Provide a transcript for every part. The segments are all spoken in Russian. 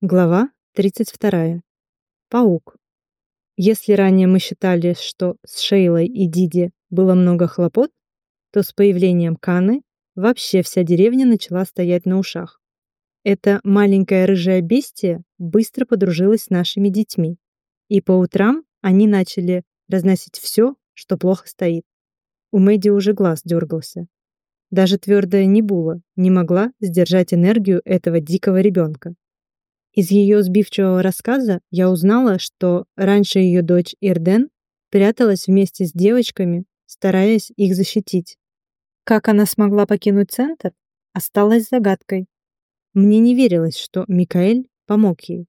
Глава 32. Паук. Если ранее мы считали, что с Шейлой и Диди было много хлопот, то с появлением Каны вообще вся деревня начала стоять на ушах. Эта маленькая рыжая бестия быстро подружилась с нашими детьми, и по утрам они начали разносить все, что плохо стоит. У Мэдди уже глаз дергался. Даже твердая Небула не могла сдержать энергию этого дикого ребенка. Из ее сбивчивого рассказа я узнала, что раньше ее дочь Ирден пряталась вместе с девочками, стараясь их защитить. Как она смогла покинуть центр, осталось загадкой. Мне не верилось, что Микаэль помог ей.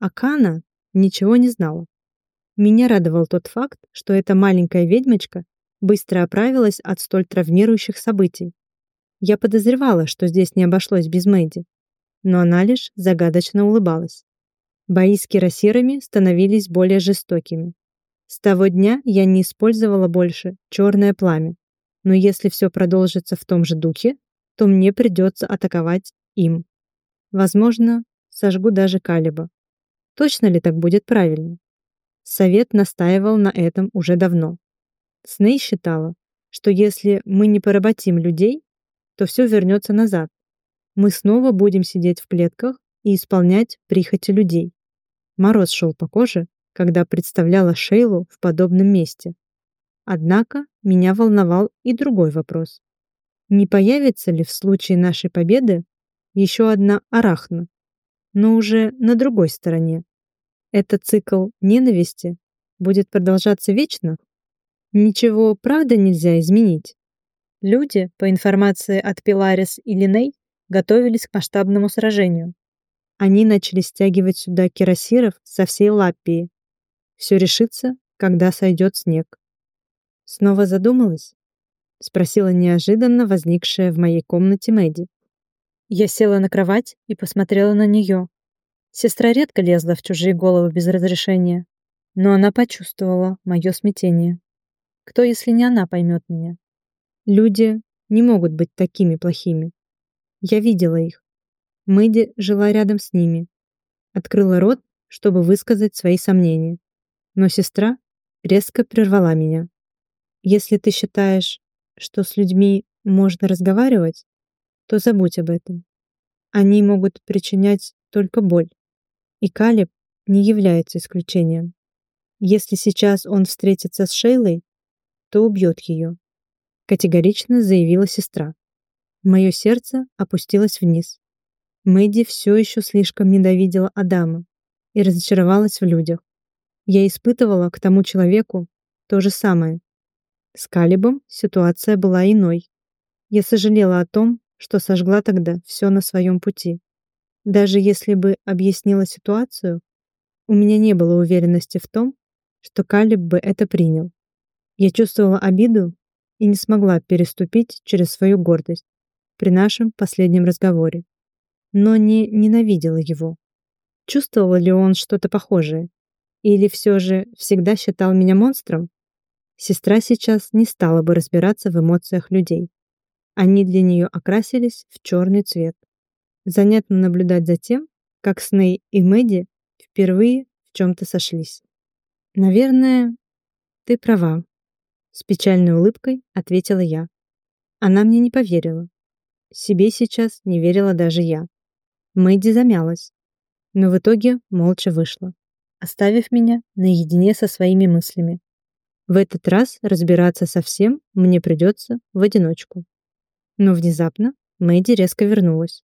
А Кана ничего не знала. Меня радовал тот факт, что эта маленькая ведьмочка быстро оправилась от столь травмирующих событий. Я подозревала, что здесь не обошлось без Мэдди но она лишь загадочно улыбалась. Бои с кирасирами становились более жестокими. С того дня я не использовала больше черное пламя, но если все продолжится в том же духе, то мне придется атаковать им. Возможно, сожгу даже Калиба. Точно ли так будет правильно? Совет настаивал на этом уже давно. Сней считала, что если мы не поработим людей, то все вернется назад, мы снова будем сидеть в клетках и исполнять прихоти людей. Мороз шел по коже, когда представляла Шейлу в подобном месте. Однако меня волновал и другой вопрос. Не появится ли в случае нашей победы еще одна арахна, но уже на другой стороне? Этот цикл ненависти будет продолжаться вечно? Ничего, правда, нельзя изменить. Люди, по информации от Пиларис и Линей, готовились к масштабному сражению. Они начали стягивать сюда кирасиров со всей Лаппии. Все решится, когда сойдет снег. Снова задумалась? Спросила неожиданно возникшая в моей комнате Мэдди. Я села на кровать и посмотрела на нее. Сестра редко лезла в чужие головы без разрешения, но она почувствовала мое смятение. Кто, если не она, поймет меня? Люди не могут быть такими плохими. Я видела их. Мэдди жила рядом с ними. Открыла рот, чтобы высказать свои сомнения. Но сестра резко прервала меня. Если ты считаешь, что с людьми можно разговаривать, то забудь об этом. Они могут причинять только боль. И Калиб не является исключением. Если сейчас он встретится с Шейлой, то убьет ее, категорично заявила сестра. Мое сердце опустилось вниз. Мэдди все еще слишком недовидела Адама и разочаровалась в людях. Я испытывала к тому человеку то же самое. С Калибом ситуация была иной. Я сожалела о том, что сожгла тогда все на своем пути. Даже если бы объяснила ситуацию, у меня не было уверенности в том, что Калиб бы это принял. Я чувствовала обиду и не смогла переступить через свою гордость при нашем последнем разговоре, но не ненавидела его. Чувствовал ли он что-то похожее? Или все же всегда считал меня монстром? Сестра сейчас не стала бы разбираться в эмоциях людей. Они для нее окрасились в черный цвет. Занятно наблюдать за тем, как Сней и Мэдди впервые в чем-то сошлись. «Наверное, ты права», — с печальной улыбкой ответила я. Она мне не поверила. Себе сейчас не верила даже я. Мэдди замялась, но в итоге молча вышла, оставив меня наедине со своими мыслями. В этот раз разбираться со всем мне придется в одиночку. Но внезапно Мэдди резко вернулась.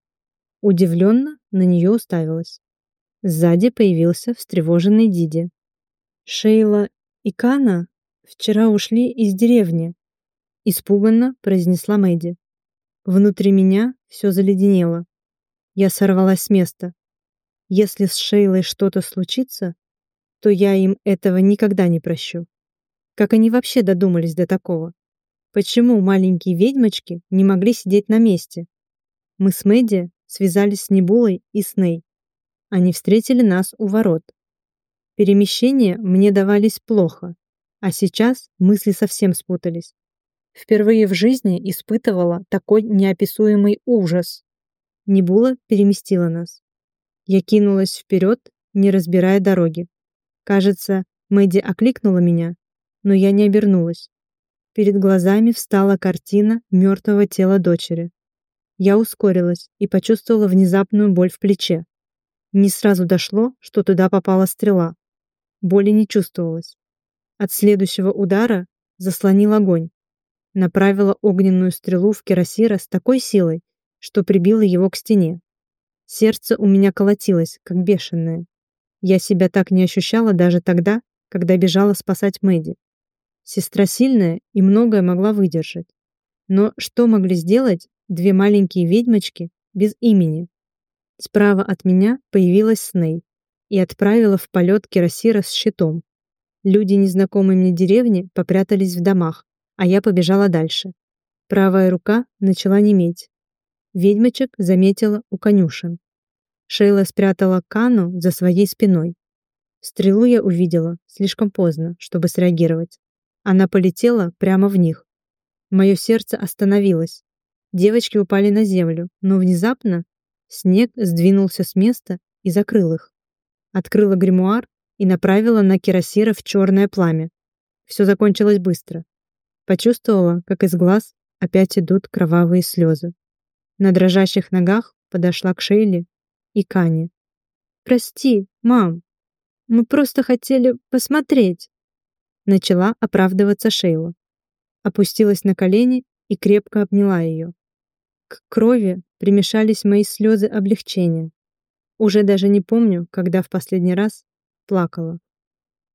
Удивленно на нее уставилась. Сзади появился встревоженный Диди. «Шейла и Кана вчера ушли из деревни», испуганно произнесла Мэдди. Внутри меня все заледенело. Я сорвалась с места. Если с Шейлой что-то случится, то я им этого никогда не прощу. Как они вообще додумались до такого? Почему маленькие ведьмочки не могли сидеть на месте? Мы с Мэдди связались с Небулой и Сней. Они встретили нас у ворот. Перемещения мне давались плохо, а сейчас мысли совсем спутались. Впервые в жизни испытывала такой неописуемый ужас. Небула переместила нас. Я кинулась вперед, не разбирая дороги. Кажется, Мэдди окликнула меня, но я не обернулась. Перед глазами встала картина мертвого тела дочери. Я ускорилась и почувствовала внезапную боль в плече. Не сразу дошло, что туда попала стрела. Боли не чувствовалось. От следующего удара заслонил огонь. Направила огненную стрелу в Кирасира с такой силой, что прибила его к стене. Сердце у меня колотилось, как бешеное. Я себя так не ощущала даже тогда, когда бежала спасать Мэдди. Сестра сильная и многое могла выдержать. Но что могли сделать две маленькие ведьмочки без имени? Справа от меня появилась Сней и отправила в полет Кирасира с щитом. Люди незнакомой мне деревни попрятались в домах, а я побежала дальше. Правая рука начала неметь. Ведьмочек заметила у конюшен. Шейла спрятала Кану за своей спиной. Стрелу я увидела слишком поздно, чтобы среагировать. Она полетела прямо в них. Мое сердце остановилось. Девочки упали на землю, но внезапно снег сдвинулся с места и закрыл их. Открыла гримуар и направила на кирасиров черное пламя. Все закончилось быстро. Почувствовала, как из глаз опять идут кровавые слезы. На дрожащих ногах подошла к Шейле и Кане. «Прости, мам, мы просто хотели посмотреть», начала оправдываться Шейла. Опустилась на колени и крепко обняла ее. К крови примешались мои слезы облегчения. Уже даже не помню, когда в последний раз плакала.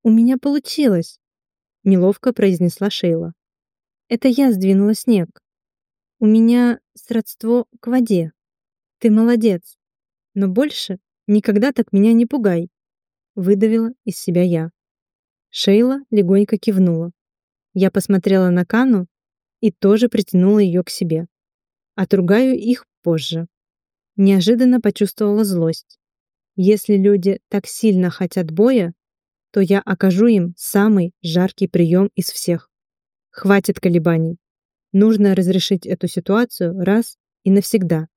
«У меня получилось», — неловко произнесла Шейла. «Это я сдвинула снег. У меня сродство к воде. Ты молодец но больше никогда так меня не пугай», — выдавила из себя я. Шейла легонько кивнула. Я посмотрела на Кану и тоже притянула ее к себе. Отругаю их позже. Неожиданно почувствовала злость. Если люди так сильно хотят боя, то я окажу им самый жаркий прием из всех. Хватит колебаний. Нужно разрешить эту ситуацию раз и навсегда.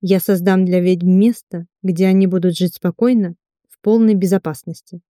Я создам для ведьм место, где они будут жить спокойно, в полной безопасности.